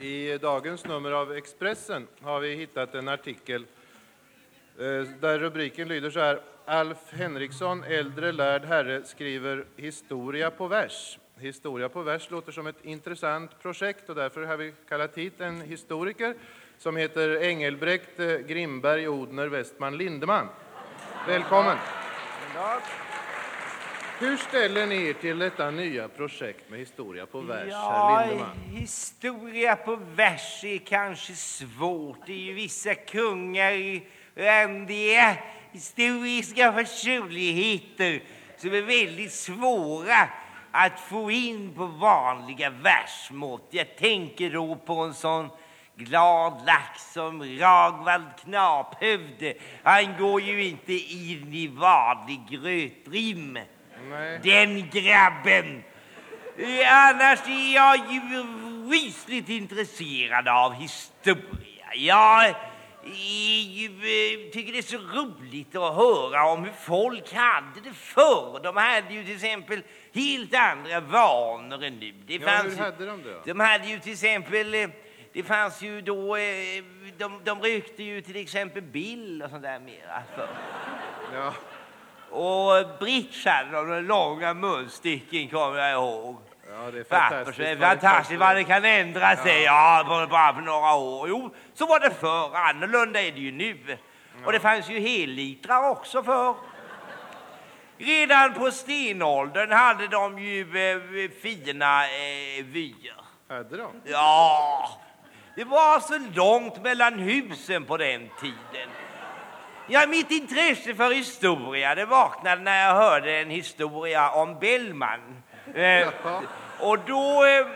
I dagens nummer av Expressen har vi hittat en artikel eh, där rubriken lyder så här. Alf Henriksson, äldre lärd herre, skriver historia på vers. Historia på vers låter som ett intressant projekt och därför har vi kallat hit en historiker som heter Engelbrekt eh, Grimberg Odner Westman Lindeman. Välkommen! Hur ställer ni er till detta nya projekt med historia på vers, herr Ja, Lindeman? historia på vers är kanske svårt. Det är ju vissa kungar, randiga, historiska personligheter som är väldigt svåra att få in på vanliga versmått. Jag tänker då på en sån glad lax som Ragvald Knaphövde. Han går ju inte in i vanlig grötrim. Nej. Den grabben! Annars är jag ju rysligt intresserad av historia. Jag ju, eh, tycker det är så roligt att höra om hur folk hade det förr. De hade ju till exempel helt andra vanor än nu. Det Ja, hur hade de det då? De hade ju till exempel, eh, det fanns ju då, eh, de, de rökte ju till exempel Bill och sånt där mera förr. Ja, Och de, den långa munstycken kommer jag ihåg. ja, det är fantastiskt. det fantastiskt vad det kan ändra sig. Ja, bara, bara på några år. Jo, så var det förr. Annorlunda är det ju nu. Och det fanns ju hellitrar också förr. Redan på stenåldern hade de ju eh, fina eh, vyer. Hade de? Ja, det var så långt mellan husen på den tiden. Ja, mitt intresse för historia det vaknade när jag hörde en historia om Bellman. Eh, och då, eh,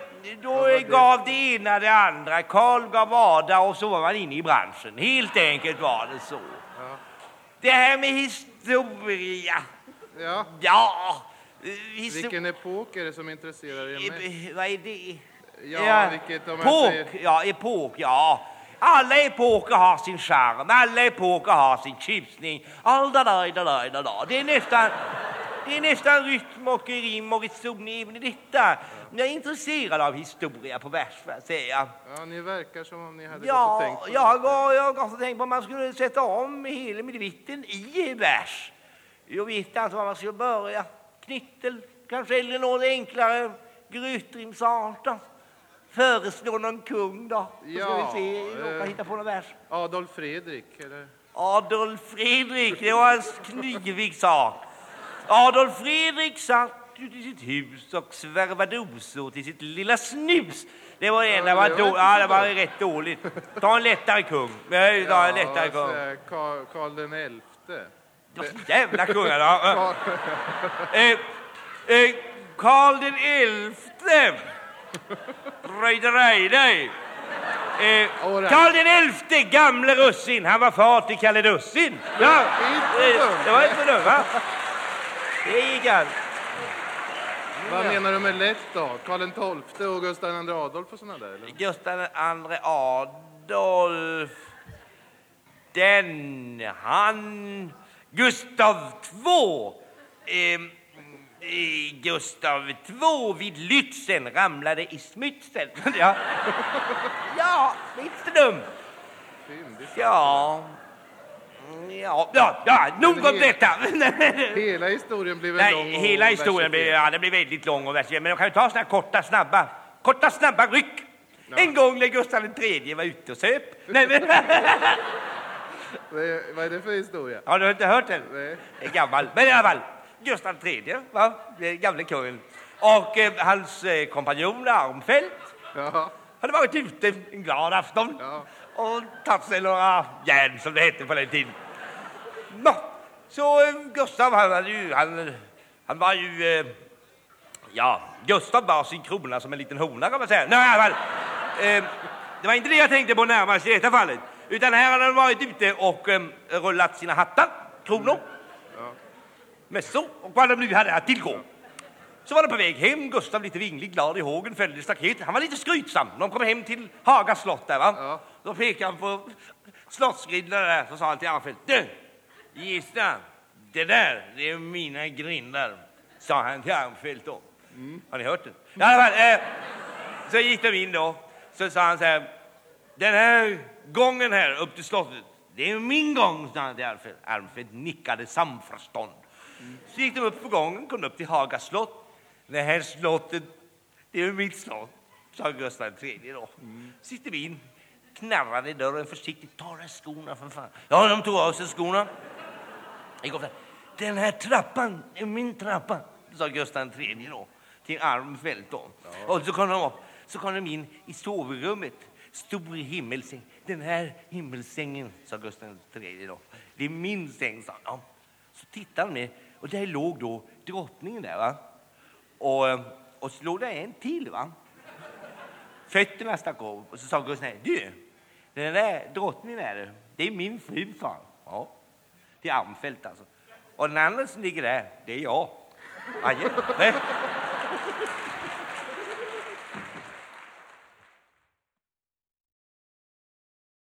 då gav det ena det andra. Karl gav Ada och så var man inne i branschen. Helt enkelt var det så. Ja. Det här med historia, ja. ja... eh, histo- Vilken epok är det som intresserar er mest? Eh, Vad är det? Ja, vilket om epok, säger- ja, epok, ja. Alla epoker har sin charm, alla epoker har sin tjusning. Det är nästan, det är nästan rytm och rim och reson även i detta. Jag är intresserad av historia på vers, får jag säga. Ja, ni verkar som om ni hade Ja, tänkt på jag har, jag har och tänkt på om man skulle sätta om hela medvitten i vers. Jag vet inte var man skulle börja. Knittel, kanske eller något enklare grytrimsartat. Föreslå någon kung då. Så ska Ja, vi se, eh. hitta på någon vers. Adolf Fredrik, eller? Adolf Fredrik, det var en knivig sak. Adolf Fredrik satt ute i sitt hus och svärvade osor till sitt lilla snus. Det var enda, Ja, var det var då, ja, det var rätt dåligt. Ta en lättare kung. Nej, ta en lättare alltså, kung. Karl, Karl den elfte. Ja, Jävla kungar då. Eh, eh, Karl den elfte. Röjde röjde. Eh. Karl den elfte, gamle russin, han var far till Kalle Dussin. Ja, eh, det var inte dumt va? Det gick allt. vad menar du med lätt då? Karl den tolfte och Gustav II Adolf och sådana där? Eller? Gustav II Adolf, den, han, Gustav II, eh, Gustav II vid Lützen ramlade i smutsen. ja, ja dumt. Fyndigt. Ja, ja, ja, ja nog om detta. Hela historien blev lång Nej, och hela historien versifierad. ja, det blir väldigt lång och versifierad. Men de kan ju ta såna här korta, snabba, korta, snabba ryck. En gång när Gustav III var ute och söp. Nej, men, Vad är det för historia? har du inte hört den? Nej. Det är gammal. Men i alla fall, Gustav III, va? Gamle kungen. Och eh, hans eh, kompanjon Armfelt Ja, hade varit ute en glad afton Ja. och tagit sig några järn som det hette på den tiden. Nå, så eh, Gustav han, hade ju, han, han var ju... Eh, ja, Gustav bar sin krona som en liten hona kan man säga. Nej. Eh, det var inte det jag tänkte på närmast i detta fallet. Utan här hade han varit ute och eh, rullat sina hattar, kronor, mössor och vad de nu hade att tillgå. Så var de på väg hem, Gustav lite vinglig, glad i hågen, följde staketet. Han var lite skrytsam. De kom hem till Haga slott där va. Ja. Då pekade han på slottsgrindarna där, så sa han till Arnfeldt. Du, gissa, det där, det är mina grindar. Sa han till Arnfeldt då. Har ni hört det? I alla fall, eh, så gick de in då. Så sa han så här, den här gången här upp till slottet, det är min gång, sa han till Alfred. Alfred nickade samförstånd. Så gick de upp på gången, kom upp till Haga slott. Det här slottet, det är mitt slott, sa Gustav III då. Sitter vi in, knarrade i dörren försiktigt, ta av skorna för fan. Ja, de tog av sig skorna. Gick upp. Den här trappan är min trappa, sa Gustav III då till Armfelt. Då. Och så kom de upp, så kom de in i sovrummet. Stor himmelsäng. Den här himmelsängen, sa Gustav III då. Det är min säng, sa han. Så tittade han med och där låg då drottningen där. Va? Och, eh, och så låg det en till. Va? Fötterna stack av. Och så sa Gustav, du, den där drottningen där, det är min fru, sa han. Ja, till Armfelt alltså. Och den andra som ligger där, det är jag. Adjö.